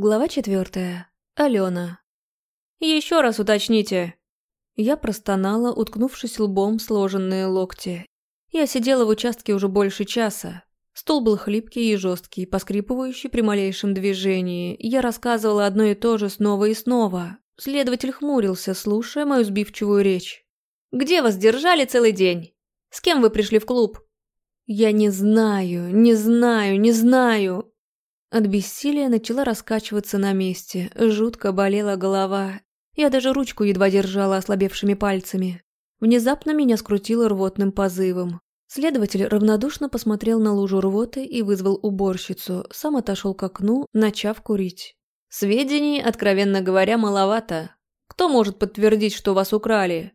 Глава четвертая. Алена. «Еще раз уточните». Я простонала, уткнувшись лбом в сложенные локти. Я сидела в участке уже больше часа. Стол был хлипкий и жесткий, поскрипывающий при малейшем движении. Я рассказывала одно и то же снова и снова. Следователь хмурился, слушая мою сбивчивую речь. «Где вас держали целый день? С кем вы пришли в клуб?» «Я не знаю, не знаю, не знаю!» От бессилия начала раскачиваться на месте, жутко болела голова. Я даже ручку едва держала ослабевшими пальцами. Внезапно меня скрутило рвотным позывом. Следователь равнодушно посмотрел на лужу рвоты и вызвал уборщицу, сам отошел к окну, начав курить. «Сведений, откровенно говоря, маловато. Кто может подтвердить, что вас украли?»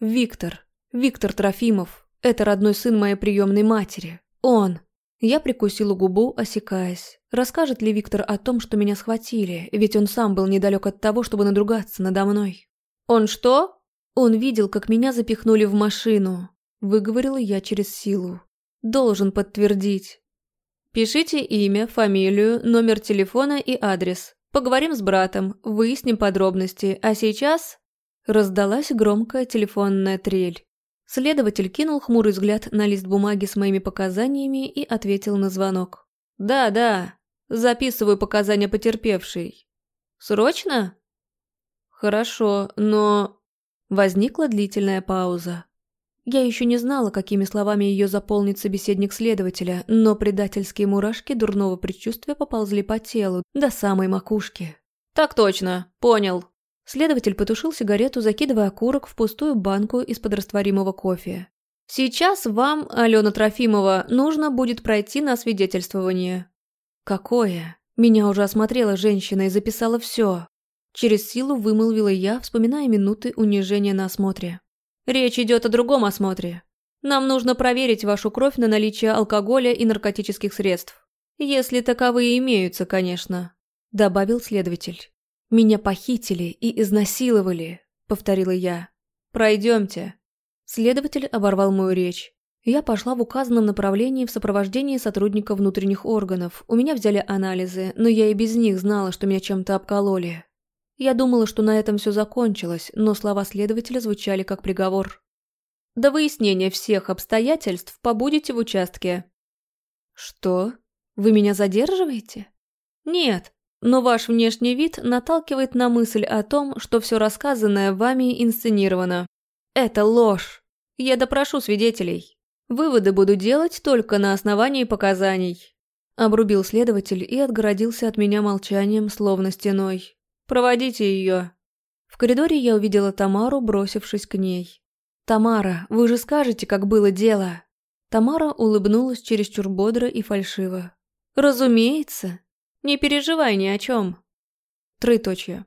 «Виктор. Виктор Трофимов. Это родной сын моей приемной матери. Он». Я прикусила губу, осекаясь. Расскажет ли Виктор о том, что меня схватили, ведь он сам был недалек от того, чтобы надругаться надо мной. «Он что?» Он видел, как меня запихнули в машину. Выговорила я через силу. Должен подтвердить. Пишите имя, фамилию, номер телефона и адрес. Поговорим с братом, выясним подробности. А сейчас... Раздалась громкая телефонная трель. Следователь кинул хмурый взгляд на лист бумаги с моими показаниями и ответил на звонок. «Да, да, записываю показания потерпевшей. Срочно?» «Хорошо, но...» Возникла длительная пауза. Я еще не знала, какими словами ее заполнит собеседник следователя, но предательские мурашки дурного предчувствия поползли по телу, до самой макушки. «Так точно, понял», Следователь потушил сигарету, закидывая окурок в пустую банку из-под растворимого кофе. «Сейчас вам, Алена Трофимова, нужно будет пройти на свидетельствование». «Какое?» Меня уже осмотрела женщина и записала все. Через силу вымолвила я, вспоминая минуты унижения на осмотре. «Речь идет о другом осмотре. Нам нужно проверить вашу кровь на наличие алкоголя и наркотических средств. Если таковые имеются, конечно», – добавил следователь. «Меня похитили и изнасиловали», — повторила я. «Пройдемте». Следователь оборвал мою речь. Я пошла в указанном направлении в сопровождении сотрудника внутренних органов. У меня взяли анализы, но я и без них знала, что меня чем-то обкололи. Я думала, что на этом все закончилось, но слова следователя звучали как приговор. «До выяснения всех обстоятельств побудете в участке». «Что? Вы меня задерживаете?» «Нет, но ваш внешний вид наталкивает на мысль о том, что все рассказанное вами инсценировано. Это ложь. Я допрошу свидетелей. Выводы буду делать только на основании показаний. Обрубил следователь и отгородился от меня молчанием, словно стеной. «Проводите ее». В коридоре я увидела Тамару, бросившись к ней. «Тамара, вы же скажете, как было дело?» Тамара улыбнулась чересчур бодро и фальшиво. «Разумеется. Не переживай ни о чем. Троеточие.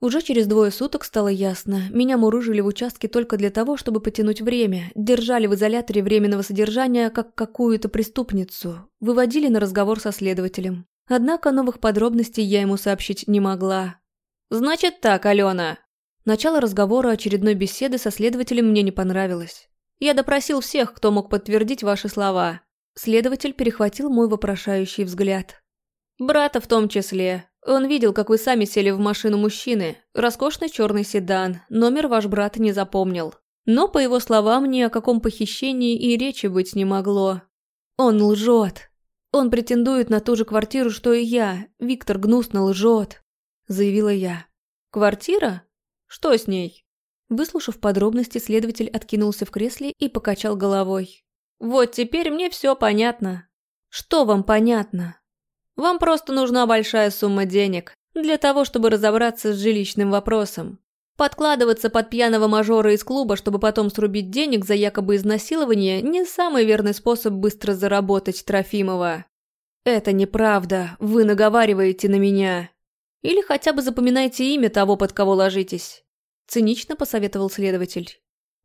Уже через двое суток стало ясно, меня мурыжили в участке только для того, чтобы потянуть время, держали в изоляторе временного содержания как какую-то преступницу, выводили на разговор со следователем. Однако новых подробностей я ему сообщить не могла. «Значит так, Алена!» Начало разговора очередной беседы со следователем мне не понравилось. Я допросил всех, кто мог подтвердить ваши слова. Следователь перехватил мой вопрошающий взгляд. Брата в том числе. Он видел, как вы сами сели в машину мужчины. Роскошный черный седан. Номер ваш брат не запомнил. Но, по его словам, ни о каком похищении и речи быть не могло. Он лжет. Он претендует на ту же квартиру, что и я. Виктор гнусно лжет, заявила я. Квартира? Что с ней? Выслушав подробности, следователь откинулся в кресле и покачал головой. «Вот теперь мне все понятно». «Что вам понятно?» Вам просто нужна большая сумма денег для того, чтобы разобраться с жилищным вопросом. Подкладываться под пьяного мажора из клуба, чтобы потом срубить денег за якобы изнасилование, не самый верный способ быстро заработать Трофимова. Это неправда, вы наговариваете на меня. Или хотя бы запоминайте имя того, под кого ложитесь. Цинично посоветовал следователь.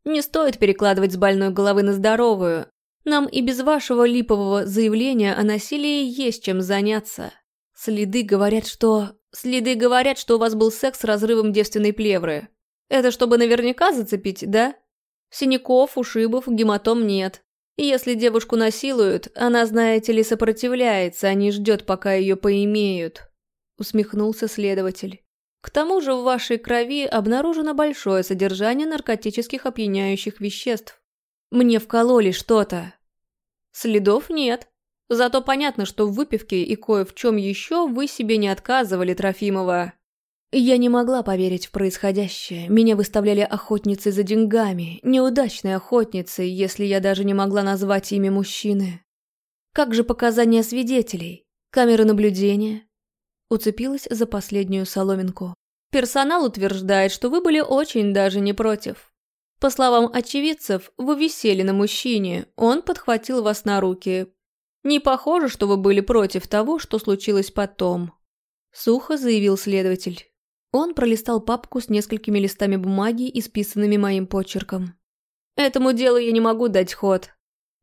Не стоит перекладывать с больной головы на здоровую, нам и без вашего липового заявления о насилии есть чем заняться. Следы говорят, что... Следы говорят, что у вас был секс с разрывом девственной плевры. Это чтобы наверняка зацепить, да? Синяков, ушибов, гематом нет. И если девушку насилуют, она, знаете ли, сопротивляется, а не ждет, пока ее поимеют. усмехнулся следователь. К тому же в вашей крови обнаружено большое содержание наркотических опьяняющих веществ. Мне вкололи что-то. Следов нет. Зато понятно, что в выпивке и кое в чем еще вы себе не отказывали, Трофимова. Я не могла поверить в происходящее. Меня выставляли охотницей за деньгами, неудачной охотницей, если я даже не могла назвать имя мужчины. Как же показания свидетелей? Камеры наблюдения? Уцепилась за последнюю соломинку. Персонал утверждает, что вы были очень даже не против. По словам очевидцев, вы висели на мужчине, он подхватил вас на руки. Не похоже, что вы были против того, что случилось потом. Сухо заявил следователь. Он пролистал папку с несколькими листами бумаги, исписанными моим почерком. «Этому делу я не могу дать ход».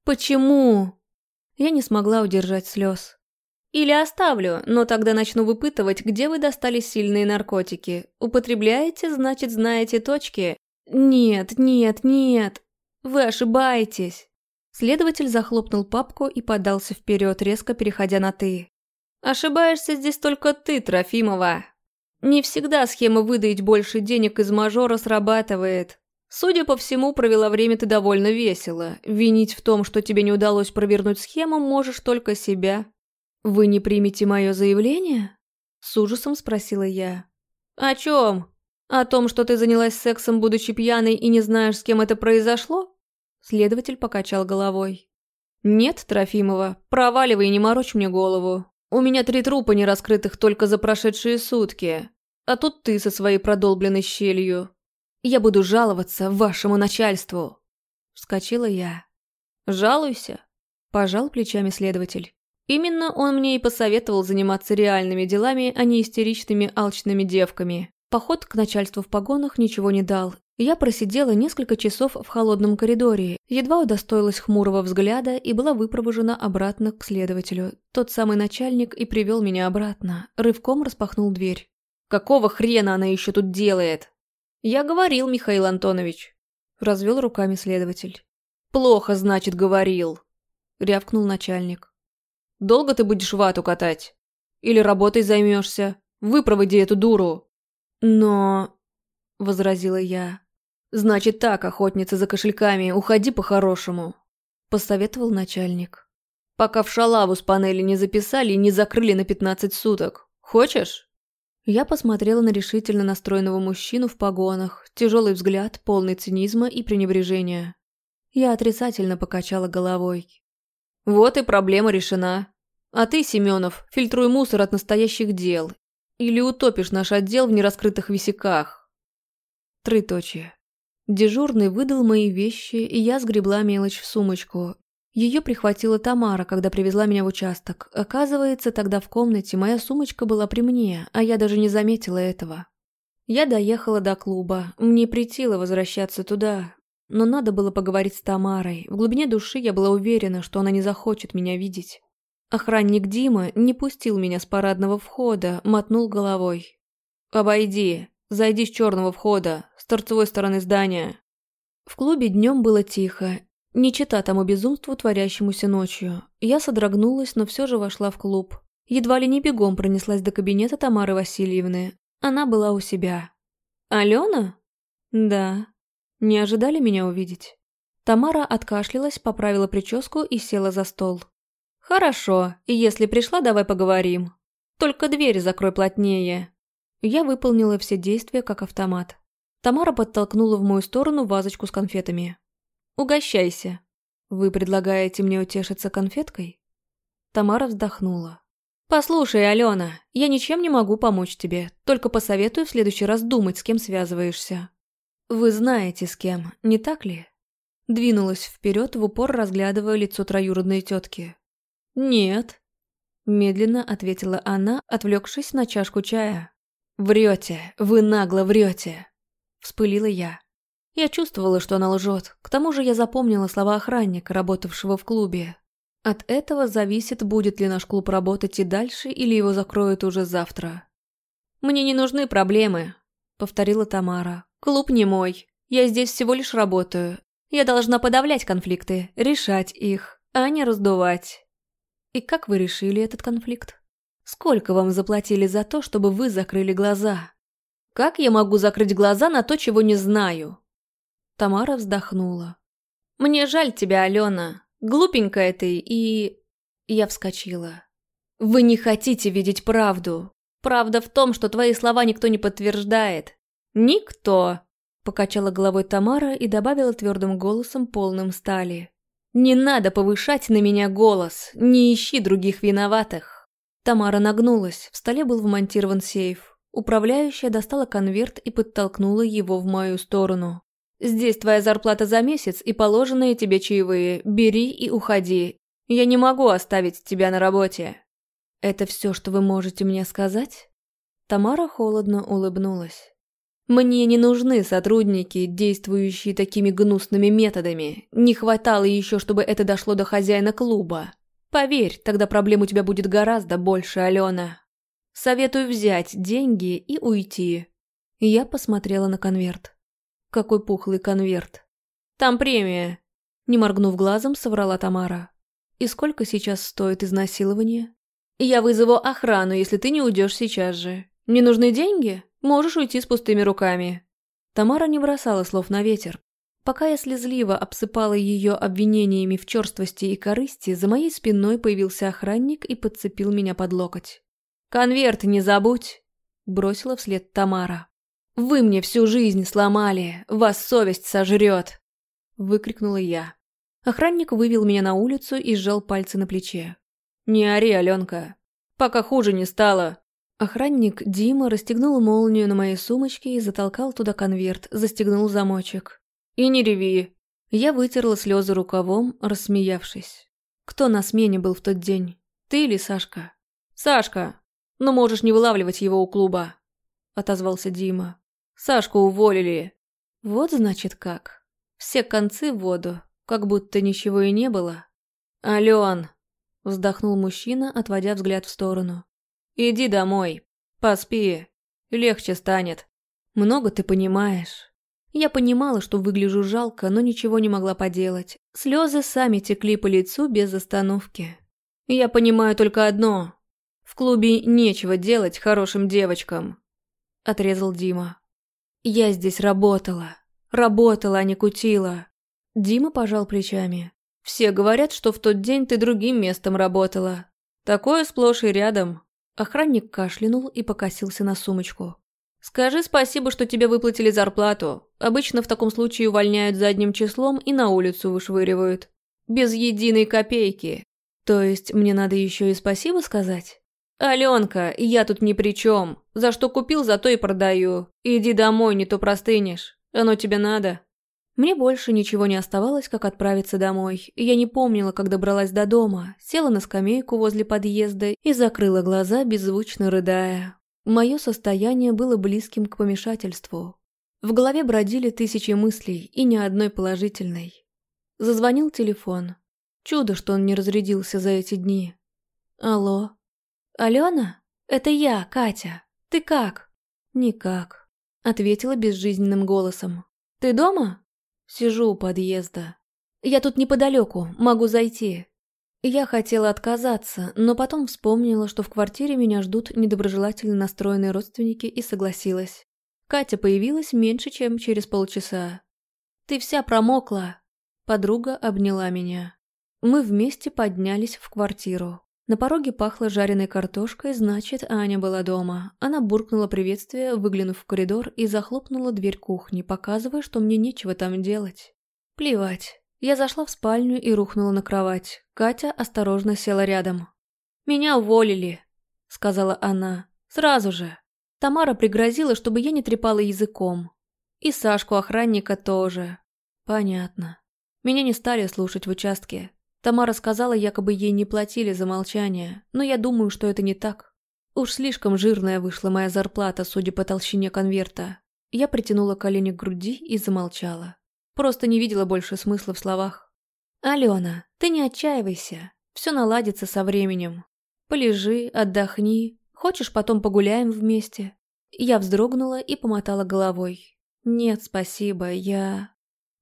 «Почему?» Я не смогла удержать слез. Или оставлю, но тогда начну выпытывать, где вы достали сильные наркотики. Употребляете, значит, знаете точки. Нет, нет, нет. Вы ошибаетесь. Следователь захлопнул папку и подался вперед, резко переходя на «ты». «Ошибаешься здесь только ты, Трофимова. Не всегда схема выдать больше денег из мажора срабатывает. Судя по всему, провела время ты довольно весело. Винить в том, что тебе не удалось провернуть схему, можешь только себя. «Вы не примете мое заявление?» С ужасом спросила я. «О чем? О том, что ты занялась сексом, будучи пьяной и не знаешь, с кем это произошло?» Следователь покачал головой. «Нет, Трофимова, проваливай и не морочь мне голову. У меня три трупа нераскрытых только за прошедшие сутки. А тут ты со своей продолбленной щелью. Я буду жаловаться вашему начальству. Вскочила я. Жалуйся. Пожал плечами следователь. Именно он мне и посоветовал заниматься реальными делами, а не истеричными алчными девками. Поход к начальству в погонах ничего не дал. Я просидела несколько часов в холодном коридоре, едва удостоилась хмурого взгляда и была выпровожена обратно к следователю. Тот самый начальник и привел меня обратно, рывком распахнул дверь. «Какого хрена она еще тут делает?» «Я говорил, Михаил Антонович», — развел руками следователь. «Плохо, значит, говорил», — рявкнул начальник. «Долго ты будешь вату катать? Или работой займешься? Выпроводи эту дуру!» «Но...» — возразила я. «Значит так, охотница за кошельками, уходи по-хорошему», — посоветовал начальник. «Пока в шалаву с панели не записали и не закрыли на пятнадцать суток. Хочешь?» Я посмотрела на решительно настроенного мужчину в погонах, тяжелый взгляд, полный цинизма и пренебрежения. Я отрицательно покачала головой. «Вот и проблема решена. А ты, Семенов, фильтруй мусор от настоящих дел. Или утопишь наш отдел в нераскрытых висяках». Трыточие. Дежурный выдал мои вещи, и я сгребла мелочь в сумочку, ее прихватила Тамара, когда привезла меня в участок. Оказывается, тогда в комнате моя сумочка была при мне, а я даже не заметила этого. Я доехала до клуба. Мне притило возвращаться туда. Но надо было поговорить с Тамарой. В глубине души я была уверена, что она не захочет меня видеть. Охранник Дима не пустил меня с парадного входа, мотнул головой. «Обойди. Зайди с черного входа, с торцевой стороны здания». В клубе днем было тихо, не чита тому безумству, творящемуся ночью. Я содрогнулась, но все же вошла в клуб. Едва ли не бегом пронеслась до кабинета Тамары Васильевны. Она была у себя. «Алена?» «Да». Не ожидали меня увидеть? Тамара откашлялась, поправила прическу и села за стол. «Хорошо, и если пришла, давай поговорим. Только дверь закрой плотнее». Я выполнила все действия как автомат. Тамара подтолкнула в мою сторону вазочку с конфетами. Угощайся. Вы предлагаете мне утешиться конфеткой? Тамара вздохнула. «Послушай, Алена, я ничем не могу помочь тебе, только посоветую в следующий раз думать, с кем связываешься. Вы знаете, с кем, не так ли?» Двинулась вперед, в упор разглядывая лицо троюродной тетки. «Нет», – медленно ответила она, отвлекшись на чашку чая. «Врете, вы нагло врете», – вспылила я. Я чувствовала, что она лжет. К тому же я запомнила слова охранника, работавшего в клубе. От этого зависит, будет ли наш клуб работать и дальше, или его закроют уже завтра. «Мне не нужны проблемы», — повторила Тамара. «Клуб не мой. Я здесь всего лишь работаю. Я должна подавлять конфликты, решать их, а не раздувать». «И как вы решили этот конфликт?» Сколько вам заплатили за то, чтобы вы закрыли глаза? Как я могу закрыть глаза на то, чего не знаю? Тамара вздохнула. Мне жаль тебя, Алена. Глупенькая ты и... Я вскочила. Вы не хотите видеть правду. Правда в том, что твои слова никто не подтверждает. Никто. Покачала головой Тамара и добавила твердым голосом, полным стали. «Не надо повышать на меня голос, не ищи других виноватых». Тамара нагнулась, в столе был вмонтирован сейф. Управляющая достала конверт и подтолкнула его в мою сторону. «Здесь твоя зарплата за месяц и положенные тебе чаевые. Бери и уходи. Я не могу оставить тебя на работе». «Это все, что вы можете мне сказать?» Тамара холодно улыбнулась. Мне не нужны сотрудники, действующие такими гнусными методами. Не хватало еще, чтобы это дошло до хозяина клуба. Поверь, тогда проблем у тебя будет гораздо больше, Алена. Советую взять деньги и уйти. Я посмотрела на конверт. Какой пухлый конверт. Там премия. Не моргнув глазом, соврала Тамара. И сколько сейчас стоит изнасилование? Я вызову охрану, если ты не уйдешь сейчас же. Не нужны деньги? Можешь уйти с пустыми руками». Тамара не бросала слов на ветер. Пока я слезливо обсыпала ее обвинениями в черствости и корысти, за моей спиной появился охранник и подцепил меня под локоть. «Конверт не забудь!» – бросила вслед Тамара. «Вы мне всю жизнь сломали! Вас совесть сожрет!» – выкрикнула я. Охранник вывел меня на улицу и сжал пальцы на плече. «Не ори, Аленка. Пока хуже не стало, Охранник Дима расстегнул молнию на моей сумочке и затолкал туда конверт, застегнул замочек. «И не реви!» Я вытерла слезы рукавом, рассмеявшись. «Кто на смене был в тот день? Ты или Сашка?» «Сашка! Но можешь не вылавливать его у клуба!» Отозвался Дима. «Сашку уволили!» «Вот значит как. Все концы в воду, как будто ничего и не было». «Ален!» Вздохнул мужчина, отводя взгляд в сторону. Иди домой, поспи, легче станет. Много ты понимаешь. Я понимала, что выгляжу жалко, но ничего не могла поделать. Слезы сами текли по лицу без остановки. Я понимаю только одно. В клубе нечего делать хорошим девочкам. Отрезал Дима. Я здесь работала. Работала, а не кутила. Дима пожал плечами. Все говорят, что в тот день ты другим местом работала. Такое сплошь и рядом. Охранник кашлянул и покосился на сумочку. «Скажи спасибо, что тебе выплатили зарплату. Обычно в таком случае увольняют задним числом и на улицу вышвыривают. Без единой копейки. То есть мне надо еще и спасибо сказать? Аленка, я тут ни при чем. За что купил, за то и продаю. Иди домой, не то простынешь. Оно тебе надо?» Мне больше ничего не оставалось, как отправиться домой. Я не помнила, как добралась до дома, села на скамейку возле подъезда и закрыла глаза, беззвучно рыдая. Мое состояние было близким к помешательству. В голове бродили тысячи мыслей, и ни одной положительной. Зазвонил телефон. Чудо, что он не разрядился за эти дни. «Алло?» «Алена? Это я, Катя. Ты как?» «Никак», — ответила безжизненным голосом. «Ты дома?» Сижу у подъезда. Я тут неподалеку, могу зайти. Я хотела отказаться, но потом вспомнила, что в квартире меня ждут недоброжелательно настроенные родственники и согласилась. Катя появилась меньше, чем через полчаса. «Ты вся промокла!» Подруга обняла меня. Мы вместе поднялись в квартиру. На пороге пахло жареной картошкой, значит, Аня была дома. Она буркнула приветствие, выглянув в коридор, и захлопнула дверь кухни, показывая, что мне нечего там делать. Плевать. Я зашла в спальню и рухнула на кровать. Катя осторожно села рядом. «Меня уволили», — сказала она. «Сразу же». Тамара пригрозила, чтобы я не трепала языком. И Сашку охранника тоже. Понятно. Меня не стали слушать в участке. Тамара сказала, якобы ей не платили за молчание, но я думаю, что это не так. Уж слишком жирная вышла моя зарплата, судя по толщине конверта. Я притянула колени к груди и замолчала. Просто не видела больше смысла в словах. «Алена, ты не отчаивайся. Все наладится со временем. Полежи, отдохни. Хочешь, потом погуляем вместе?» Я вздрогнула и помотала головой. «Нет, спасибо, я...»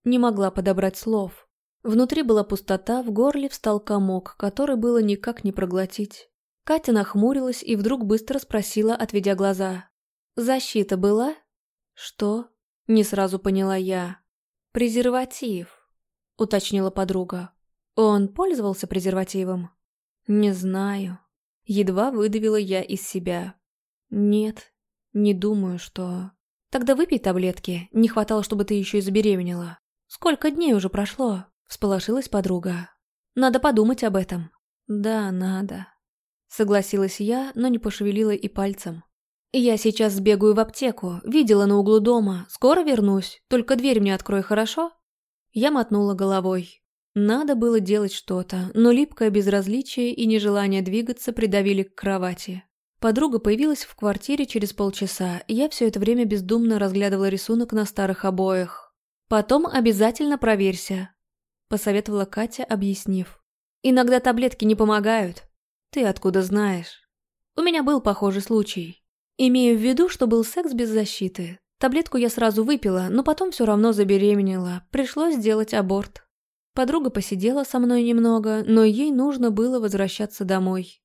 Не могла подобрать слов. Внутри была пустота, в горле встал комок, который было никак не проглотить. Катя нахмурилась и вдруг быстро спросила, отведя глаза. «Защита была?» «Что?» – не сразу поняла я. «Презерватив», – уточнила подруга. «Он пользовался презервативом?» «Не знаю». Едва выдавила я из себя. «Нет, не думаю, что...» «Тогда выпей таблетки. Не хватало, чтобы ты еще и забеременела». «Сколько дней уже прошло?» – всполошилась подруга. «Надо подумать об этом». «Да, надо». Согласилась я, но не пошевелила и пальцем. «Я сейчас сбегаю в аптеку. Видела на углу дома. Скоро вернусь. Только дверь мне открой, хорошо?» Я мотнула головой. Надо было делать что-то, но липкое безразличие и нежелание двигаться придавили к кровати. Подруга появилась в квартире через полчаса, и я все это время бездумно разглядывала рисунок на старых обоях. «Потом обязательно проверься», – посоветовала Катя, объяснив. «Иногда таблетки не помогают. Ты откуда знаешь?» «У меня был похожий случай. Имею в виду, что был секс без защиты. Таблетку я сразу выпила, но потом все равно забеременела. Пришлось сделать аборт». Подруга посидела со мной немного, но ей нужно было возвращаться домой.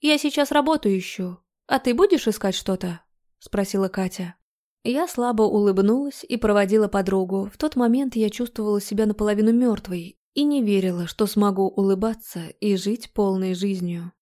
«Я сейчас работу ищу. А ты будешь искать что-то?» – спросила Катя. Я слабо улыбнулась и проводила подругу. В тот момент я чувствовала себя наполовину мертвой и не верила, что смогу улыбаться и жить полной жизнью.